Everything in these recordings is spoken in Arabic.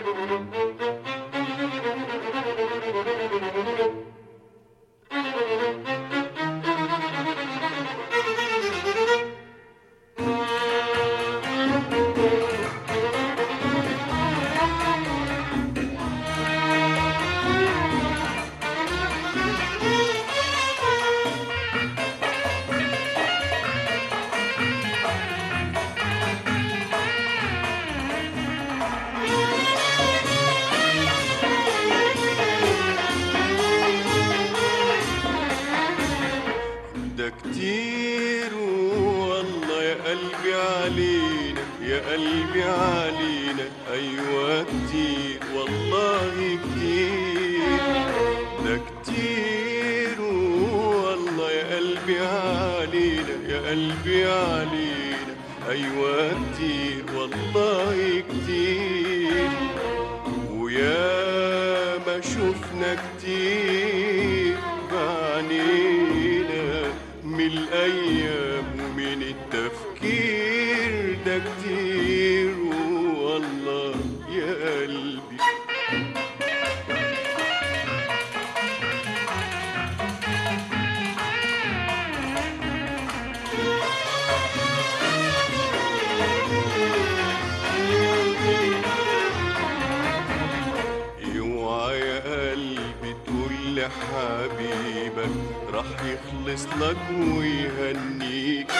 ده قلبي علينا يا قلبي علينا. أيوة كتير والله كتير. ده كتير والله يا قلبي علينا يا قلبي علينا. أيوة كتير والله كتير. ويا ما شفنا كتير. التفكير ده كتير والله يا قلبي. اوعى يا قلبي تقول لحبيبك راح يخلص لك ويهنيك.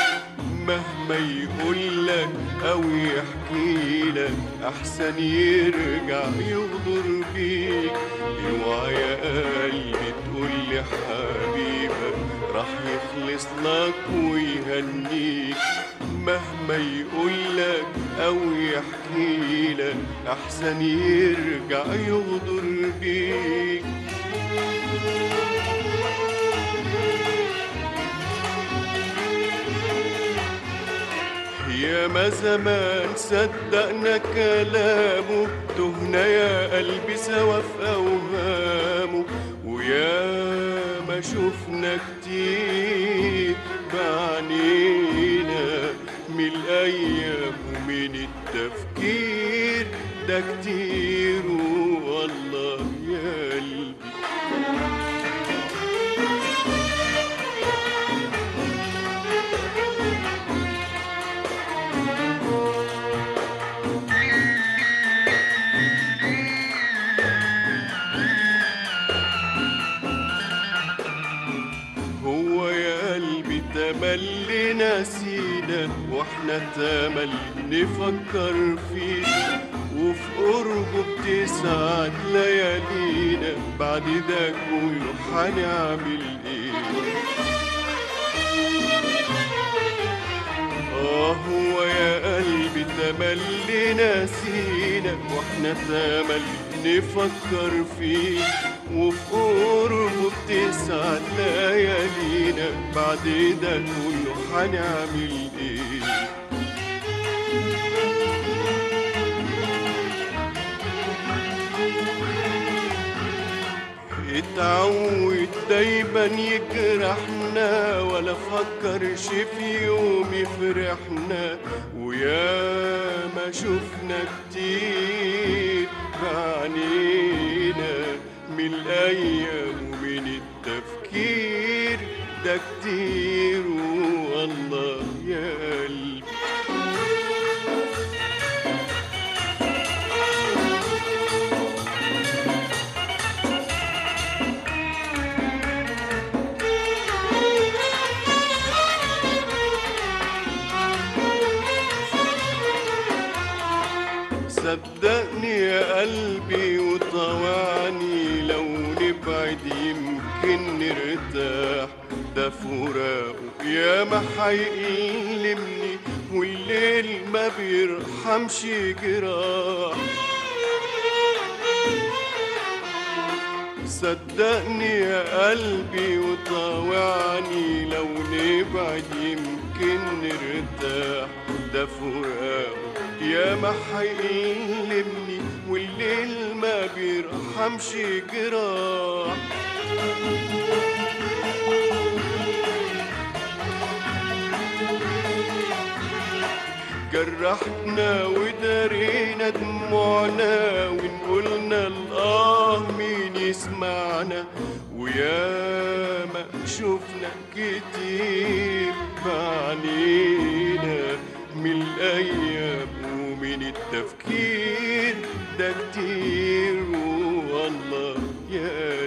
مهما يقول لك أو يحكي لك أحسن يرجع يغدر بيك اوعى يا قلبي تقول لحبيبك راح يخلص لك ويهنيك. مهما يقول لك أو يحكي لك أحسن يرجع يغدر بيك يا ما زمان صدقنا كلامه تهنا يا قلبي سوا في اوهامه ويا ما شفنا كتير بعنينا من الأيام ومن التفكير. ده كتير والله يا قلبي. تملي نسينا وإحنا تمل نفكر فيه وفي قربه بتسعد ليالينا بعد ده كله هنعمل إيه؟ آه هو يا قلبي تملي نسينا وإحنا تمل نفكر فيه وفي قربه بتسعد ليالينا بعد ده كله هنعمل إيه اتعود دايما يجرحنا ولا فكرش في يوم يفرحنا ويا ما شفنا كتير بعنينا من الأيام ومن التفكير. ده كتير والله يا قلبي صدقني يا قلبي وطوعني لو نبعد يمكن نرتاح. ده فراقه يا ما هيألمني والليل ما بيرحمش جراح. صدقني يا قلبي وطاوعني لو نبعد يمكن نرتاح. ده فراقه يا ما هيألمني والليل ما بيرحمش جراح جرحنا ودارينا دموعنا يسمعنا. وياما شفنا كتير بعنينا من الأيام ومن التفكير ده كتير والله يا